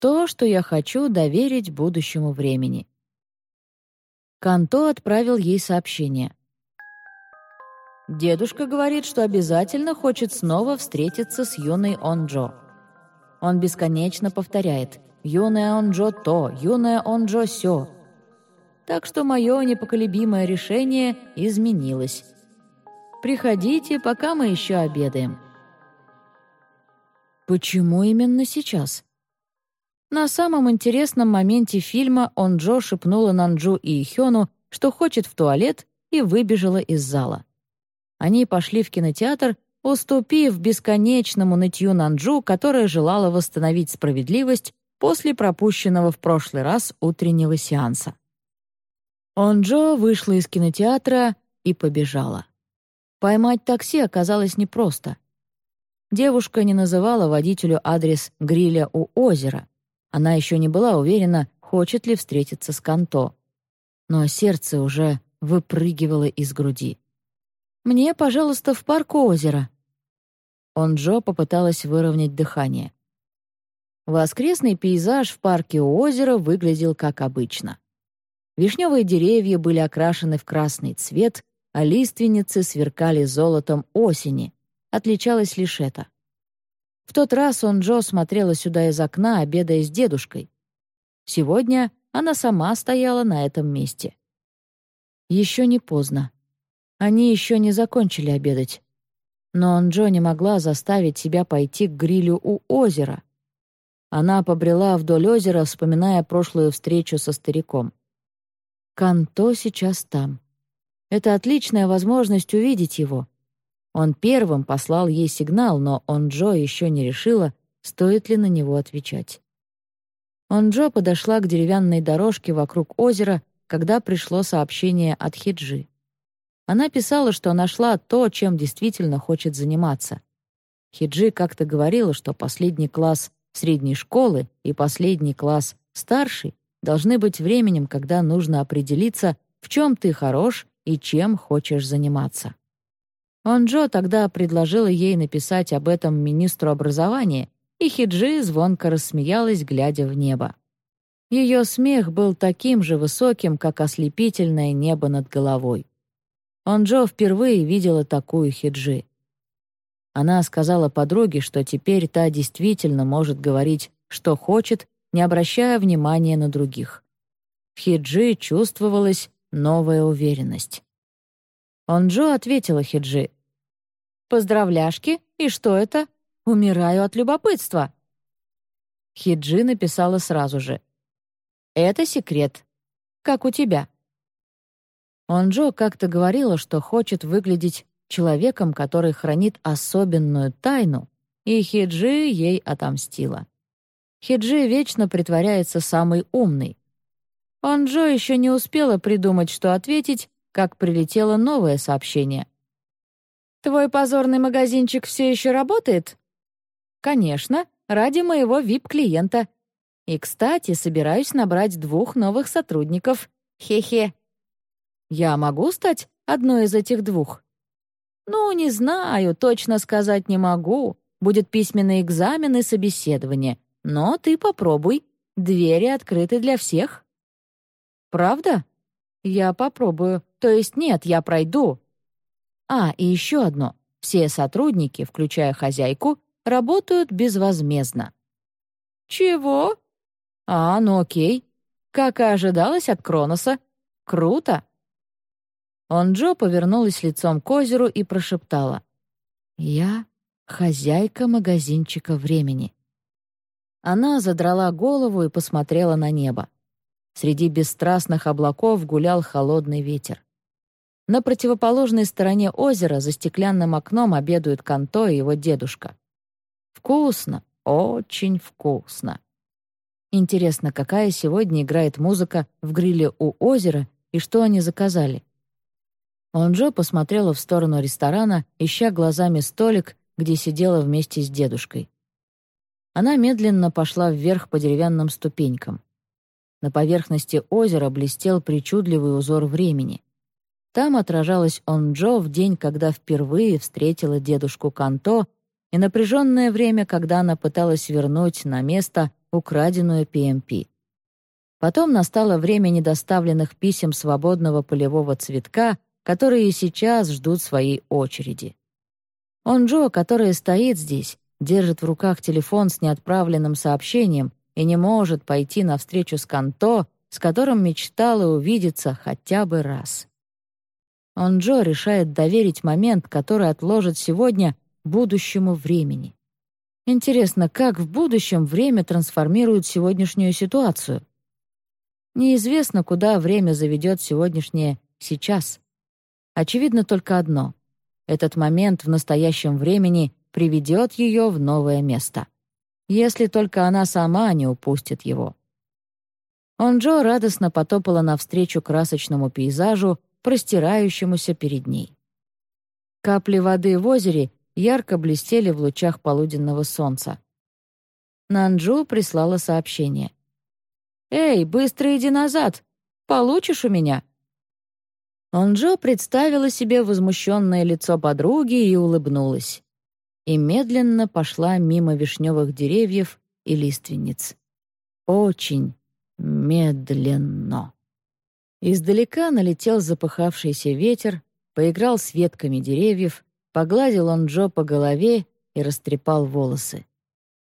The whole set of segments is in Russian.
То, что я хочу доверить будущему времени. Канто отправил ей сообщение. Дедушка говорит, что обязательно хочет снова встретиться с юной Онджо. Он бесконечно повторяет «Юная Онджо то, юная Онджо сё». Так что мое непоколебимое решение изменилось. Приходите, пока мы еще обедаем. Почему именно сейчас? На самом интересном моменте фильма Онджо шепнула Нанджу и Хёну, что хочет в туалет, и выбежала из зала. Они пошли в кинотеатр, уступив бесконечному нытью Нанджу, которая желала восстановить справедливость после пропущенного в прошлый раз утреннего сеанса. Онджо вышла из кинотеатра и побежала. Поймать такси оказалось непросто. Девушка не называла водителю адрес гриля у озера. Она еще не была уверена, хочет ли встретиться с Канто. Но сердце уже выпрыгивало из груди. «Мне, пожалуйста, в парк озера». Онджо попыталась выровнять дыхание. Воскресный пейзаж в парке у озера выглядел как обычно. Вишневые деревья были окрашены в красный цвет, а лиственницы сверкали золотом осени. Отличалось лишь это. В тот раз он Джо смотрела сюда из окна, обедая с дедушкой. Сегодня она сама стояла на этом месте. Еще не поздно. Они еще не закончили обедать. Но Анджо не могла заставить себя пойти к грилю у озера. Она побрела вдоль озера, вспоминая прошлую встречу со стариком. Канто сейчас там. Это отличная возможность увидеть его. Он первым послал ей сигнал, но Онджо еще не решила, стоит ли на него отвечать. Онджо подошла к деревянной дорожке вокруг озера, когда пришло сообщение от Хиджи. Она писала, что нашла то, чем действительно хочет заниматься. Хиджи как-то говорила, что последний класс средней школы и последний класс старший должны быть временем, когда нужно определиться, в чем ты хорош и чем хочешь заниматься. Онджо тогда предложила ей написать об этом министру образования, и Хиджи звонко рассмеялась, глядя в небо. Ее смех был таким же высоким, как ослепительное небо над головой. Онджо впервые видела такую Хиджи. Она сказала подруге, что теперь та действительно может говорить, что хочет, не обращая внимания на других. В Хиджи чувствовалась новая уверенность. Онджо ответила Хиджи. «Поздравляшки? И что это? Умираю от любопытства». Хиджи написала сразу же. «Это секрет. Как у тебя». Онджо как-то говорила, что хочет выглядеть человеком, который хранит особенную тайну, и Хиджи ей отомстила. Хиджи вечно притворяется самой умной. Онджо еще не успела придумать, что ответить, как прилетело новое сообщение. «Твой позорный магазинчик все еще работает?» «Конечно, ради моего VIP-клиента. И, кстати, собираюсь набрать двух новых сотрудников. Хе-хе». «Я могу стать одной из этих двух?» «Ну, не знаю, точно сказать не могу. Будет письменный экзамен и собеседование. Но ты попробуй. Двери открыты для всех». «Правда?» «Я попробую. То есть нет, я пройду». А, и еще одно. Все сотрудники, включая хозяйку, работают безвозмездно. «Чего?» «А, ну окей. Как и ожидалось от Кроноса. Круто!» Онджо повернулась лицом к озеру и прошептала. «Я хозяйка магазинчика времени». Она задрала голову и посмотрела на небо. Среди бесстрастных облаков гулял холодный ветер. На противоположной стороне озера за стеклянным окном обедают Канто и его дедушка. Вкусно, очень вкусно. Интересно, какая сегодня играет музыка в гриле у озера и что они заказали? Онджо посмотрела в сторону ресторана, ища глазами столик, где сидела вместе с дедушкой. Она медленно пошла вверх по деревянным ступенькам. На поверхности озера блестел причудливый узор времени. Там отражалась Онджо в день, когда впервые встретила дедушку Канто, и напряженное время, когда она пыталась вернуть на место украденную PMP. Потом настало время недоставленных писем свободного полевого цветка, которые сейчас ждут своей очереди. Он Джо, который стоит здесь, держит в руках телефон с неотправленным сообщением и не может пойти навстречу с Канто, с которым мечтала увидеться хотя бы раз. Он Джо решает доверить момент, который отложит сегодня, будущему времени. Интересно, как в будущем время трансформирует сегодняшнюю ситуацию? Неизвестно, куда время заведет сегодняшнее «сейчас». Очевидно только одно. Этот момент в настоящем времени приведет ее в новое место. Если только она сама не упустит его. Онджо радостно потопала навстречу красочному пейзажу, простирающемуся перед ней. Капли воды в озере ярко блестели в лучах полуденного солнца. Нанджу прислала сообщение. «Эй, быстро иди назад! Получишь у меня?» Онджо представила себе возмущенное лицо подруги и улыбнулась. И медленно пошла мимо вишневых деревьев и лиственниц. Очень медленно. Издалека налетел запыхавшийся ветер, поиграл с ветками деревьев, погладил он Джо по голове и растрепал волосы.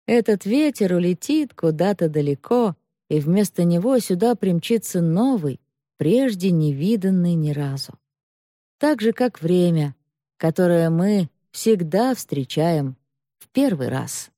Этот ветер улетит куда-то далеко, и вместо него сюда примчится новый, прежде не виданный ни разу. Так же, как время, которое мы всегда встречаем в первый раз.